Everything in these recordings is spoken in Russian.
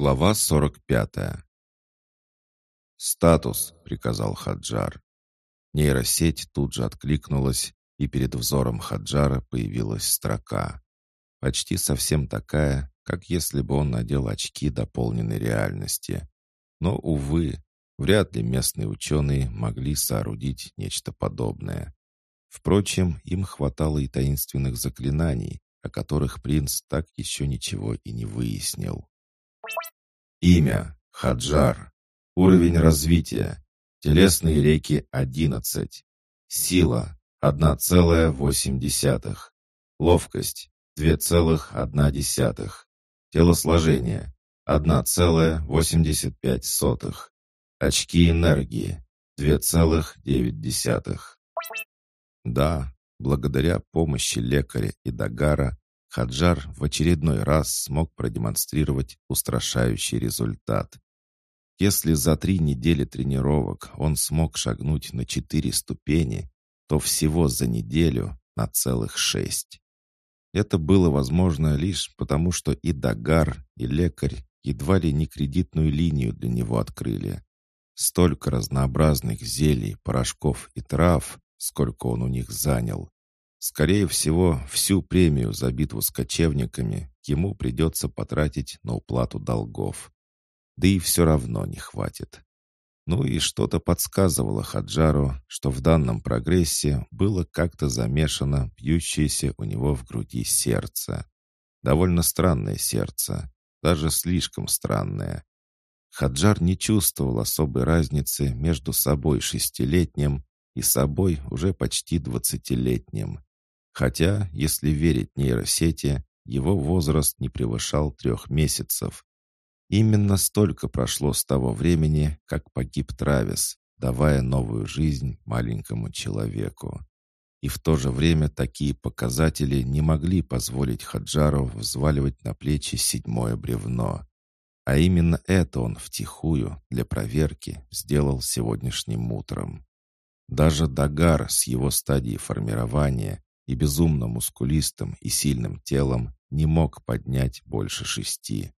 Глава 45. «Статус», — приказал Хаджар. Нейросеть тут же откликнулась, и перед взором Хаджара появилась строка. Почти совсем такая, как если бы он надел очки дополненной реальности. Но, увы, вряд ли местные ученые могли соорудить нечто подобное. Впрочем, им хватало и таинственных заклинаний, о которых принц так еще ничего и не выяснил. Имя – Хаджар. Уровень развития. Телесные реки – 11. Сила – 1,8. Ловкость – 2,1. Телосложение – 1,85. Очки энергии – 2,9. Да, благодаря помощи лекаря и Дагара Хаджар в очередной раз смог продемонстрировать устрашающий результат. Если за три недели тренировок он смог шагнуть на четыре ступени, то всего за неделю на целых шесть. Это было возможно лишь потому, что и Дагар, и лекарь едва ли не кредитную линию для него открыли. Столько разнообразных зелий, порошков и трав, сколько он у них занял, Скорее всего, всю премию за битву с кочевниками ему придется потратить на уплату долгов. Да и все равно не хватит. Ну и что-то подсказывало Хаджару, что в данном прогрессе было как-то замешано бьющееся у него в груди сердце. Довольно странное сердце, даже слишком странное. Хаджар не чувствовал особой разницы между собой шестилетним и собой уже почти двадцатилетним. Хотя, если верить нейросети, его возраст не превышал трех месяцев. Именно столько прошло с того времени, как погиб Травис, давая новую жизнь маленькому человеку. И в то же время такие показатели не могли позволить Хаджару взваливать на плечи седьмое бревно. А именно это он втихую, для проверки, сделал сегодняшним утром. Даже Дагар с его стадией формирования и безумно мускулистым и сильным телом не мог поднять больше шести.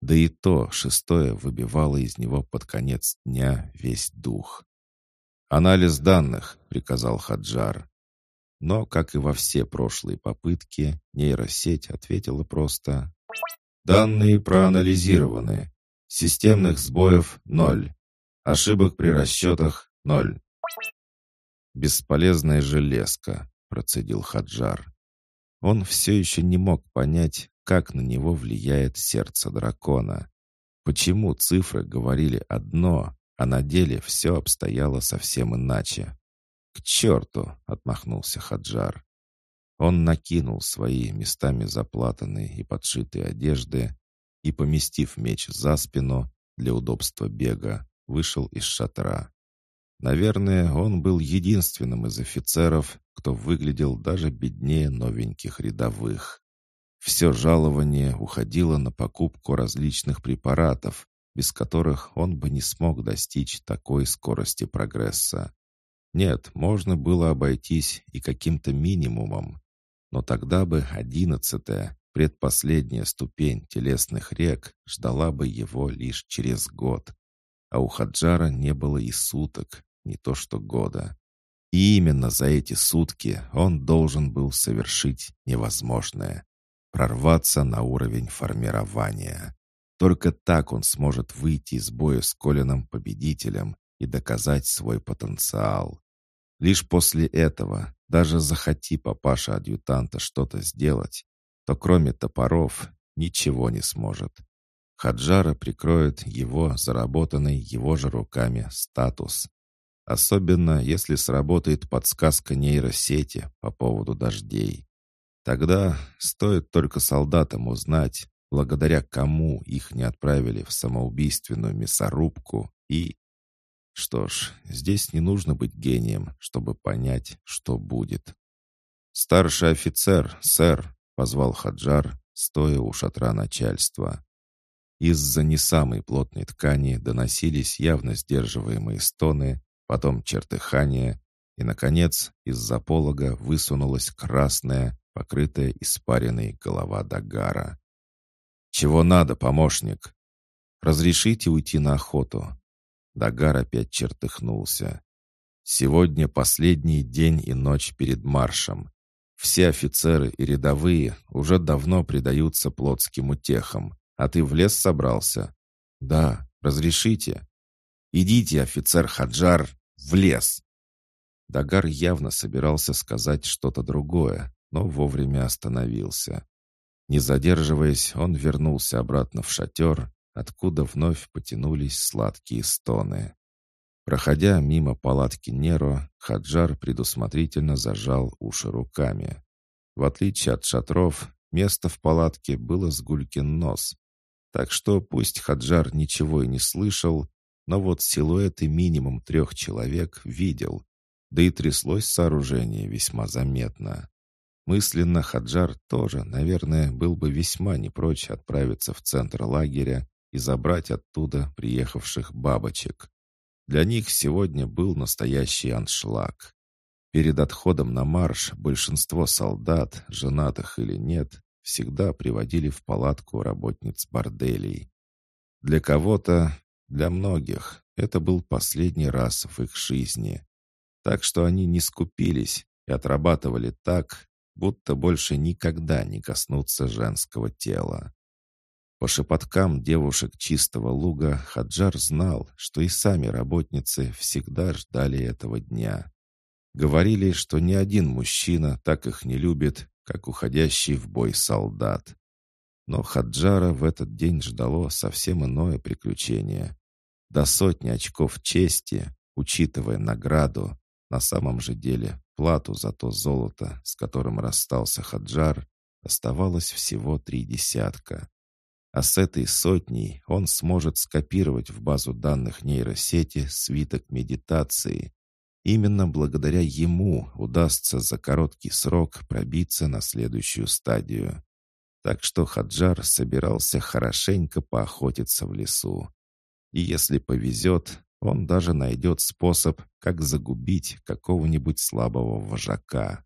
Да и то шестое выбивало из него под конец дня весь дух. «Анализ данных», — приказал Хаджар. Но, как и во все прошлые попытки, нейросеть ответила просто «Данные проанализированы. Системных сбоев — ноль. Ошибок при расчетах — ноль». Бесполезная железка, процедил Хаджар. Он все еще не мог понять, как на него влияет сердце дракона. Почему цифры говорили одно, а на деле все обстояло совсем иначе? «К черту!» — отмахнулся Хаджар. Он накинул свои местами заплатанные и подшитые одежды и, поместив меч за спину для удобства бега, вышел из шатра. Наверное, он был единственным из офицеров, кто выглядел даже беднее новеньких рядовых. Все жалование уходило на покупку различных препаратов, без которых он бы не смог достичь такой скорости прогресса. Нет, можно было обойтись и каким-то минимумом, но тогда бы одиннадцатая, предпоследняя ступень телесных рек ждала бы его лишь через год. А у Хаджара не было и суток, не то что года. И именно за эти сутки он должен был совершить невозможное — прорваться на уровень формирования. Только так он сможет выйти из боя с Колином победителем и доказать свой потенциал. Лишь после этого, даже захоти папаша-адъютанта что-то сделать, то кроме топоров ничего не сможет. Хаджара прикроет его заработанный его же руками статус, Особенно, если сработает подсказка нейросети по поводу дождей. Тогда стоит только солдатам узнать, благодаря кому их не отправили в самоубийственную мясорубку и... Что ж, здесь не нужно быть гением, чтобы понять, что будет. «Старший офицер, сэр», — позвал Хаджар, стоя у шатра начальства. Из-за не самой плотной ткани доносились явно сдерживаемые стоны, потом чертыхание, и, наконец, из-за полога высунулась красная, покрытая испаренной голова Дагара. «Чего надо, помощник?» разрешите уйти на охоту?» Дагар опять чертыхнулся. «Сегодня последний день и ночь перед маршем. Все офицеры и рядовые уже давно предаются плотским утехам, а ты в лес собрался?» «Да, разрешите?» «Идите, офицер Хаджар, в лес!» Дагар явно собирался сказать что-то другое, но вовремя остановился. Не задерживаясь, он вернулся обратно в шатер, откуда вновь потянулись сладкие стоны. Проходя мимо палатки Неро, Хаджар предусмотрительно зажал уши руками. В отличие от шатров, место в палатке было с гулькин нос. Так что пусть Хаджар ничего и не слышал, но вот силуэты минимум трех человек видел, да и тряслось сооружение весьма заметно. Мысленно Хаджар тоже, наверное, был бы весьма не прочь отправиться в центр лагеря и забрать оттуда приехавших бабочек. Для них сегодня был настоящий аншлаг. Перед отходом на марш большинство солдат, женатых или нет, всегда приводили в палатку работниц борделей. Для кого-то, для многих, это был последний раз в их жизни. Так что они не скупились и отрабатывали так, будто больше никогда не коснутся женского тела. По шепоткам девушек чистого луга Хаджар знал, что и сами работницы всегда ждали этого дня. Говорили, что ни один мужчина так их не любит, как уходящий в бой солдат. Но Хаджара в этот день ждало совсем иное приключение. До сотни очков чести, учитывая награду, на самом же деле плату за то золото, с которым расстался Хаджар, оставалось всего три десятка. А с этой сотней он сможет скопировать в базу данных нейросети свиток медитации. Именно благодаря ему удастся за короткий срок пробиться на следующую стадию. Так что Хаджар собирался хорошенько поохотиться в лесу. И если повезет, он даже найдет способ, как загубить какого-нибудь слабого вожака.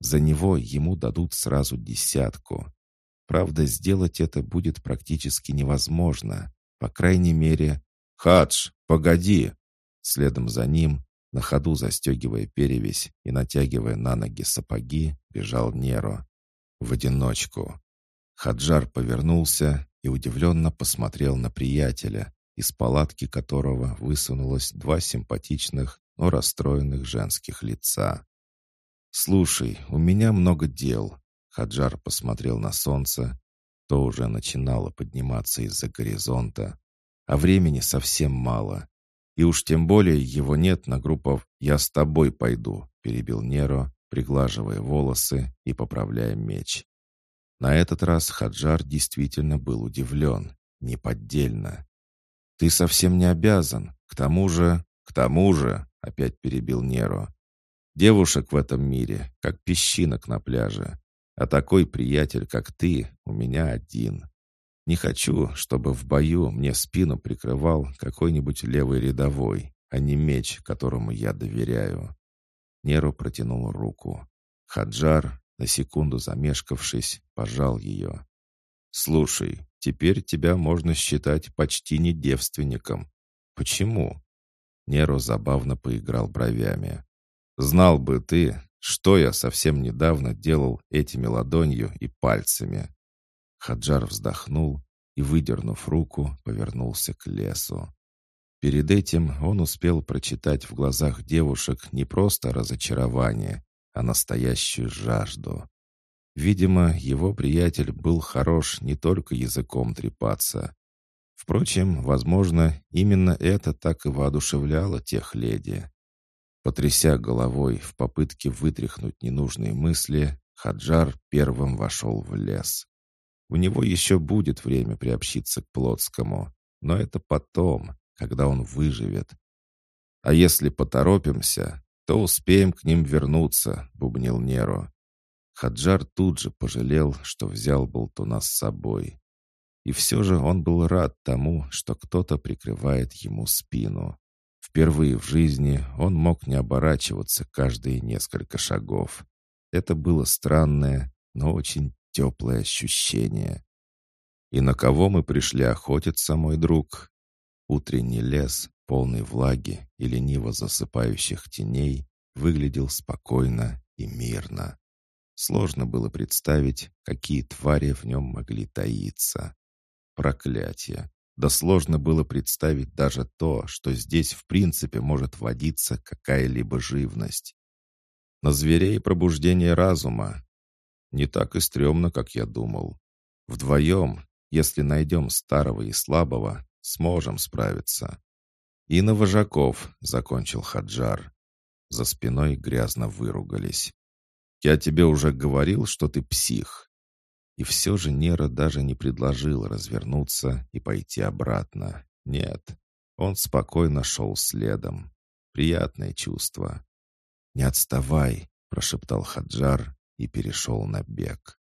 За него ему дадут сразу десятку. Правда, сделать это будет практически невозможно. По крайней мере... «Хадж, погоди!» Следом за ним, на ходу застегивая перевязь и натягивая на ноги сапоги, бежал Неро. В одиночку. Хаджар повернулся и удивленно посмотрел на приятеля, из палатки которого высунулось два симпатичных, но расстроенных женских лица. «Слушай, у меня много дел. Хаджар посмотрел на солнце. То уже начинало подниматься из-за горизонта. А времени совсем мало. И уж тем более его нет на группах «Я с тобой пойду», перебил Неро, приглаживая волосы и поправляя меч. На этот раз Хаджар действительно был удивлен, неподдельно. «Ты совсем не обязан. К тому же...» «К тому же...» — опять перебил Неро. «Девушек в этом мире, как песчинок на пляже. А такой приятель, как ты, у меня один. Не хочу, чтобы в бою мне спину прикрывал какой-нибудь левый рядовой, а не меч, которому я доверяю». Неру протянул руку. Хаджар, на секунду замешкавшись, пожал ее. «Слушай, теперь тебя можно считать почти не девственником. Почему?» Неру забавно поиграл бровями. «Знал бы ты, что я совсем недавно делал этими ладонью и пальцами. Хаджар вздохнул и, выдернув руку, повернулся к лесу. Перед этим он успел прочитать в глазах девушек не просто разочарование, а настоящую жажду. Видимо, его приятель был хорош не только языком трепаться. Впрочем, возможно, именно это так и воодушевляло тех леди. Потряся головой в попытке вытряхнуть ненужные мысли, Хаджар первым вошел в лес. У него еще будет время приобщиться к Плотскому, но это потом, когда он выживет. «А если поторопимся, то успеем к ним вернуться», — бубнил Неро. Хаджар тут же пожалел, что взял болтуна с собой. И все же он был рад тому, что кто-то прикрывает ему спину. Впервые в жизни он мог не оборачиваться каждые несколько шагов. Это было странное, но очень теплое ощущение. «И на кого мы пришли охотиться, мой друг?» Утренний лес, полный влаги и лениво засыпающих теней, выглядел спокойно и мирно. Сложно было представить, какие твари в нем могли таиться. Проклятие! Да сложно было представить даже то, что здесь в принципе может водиться какая-либо живность. На зверей пробуждение разума. Не так и стрёмно, как я думал. Вдвоем, если найдем старого и слабого, сможем справиться. И на вожаков, закончил Хаджар. За спиной грязно выругались. «Я тебе уже говорил, что ты псих». И все же Нера даже не предложил развернуться и пойти обратно. Нет, он спокойно шел следом. Приятное чувство. «Не отставай», — прошептал Хаджар и перешел на бег.